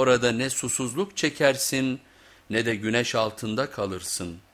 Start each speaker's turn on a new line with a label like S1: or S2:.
S1: orada ne susuzluk çekersin ne de güneş altında kalırsın.''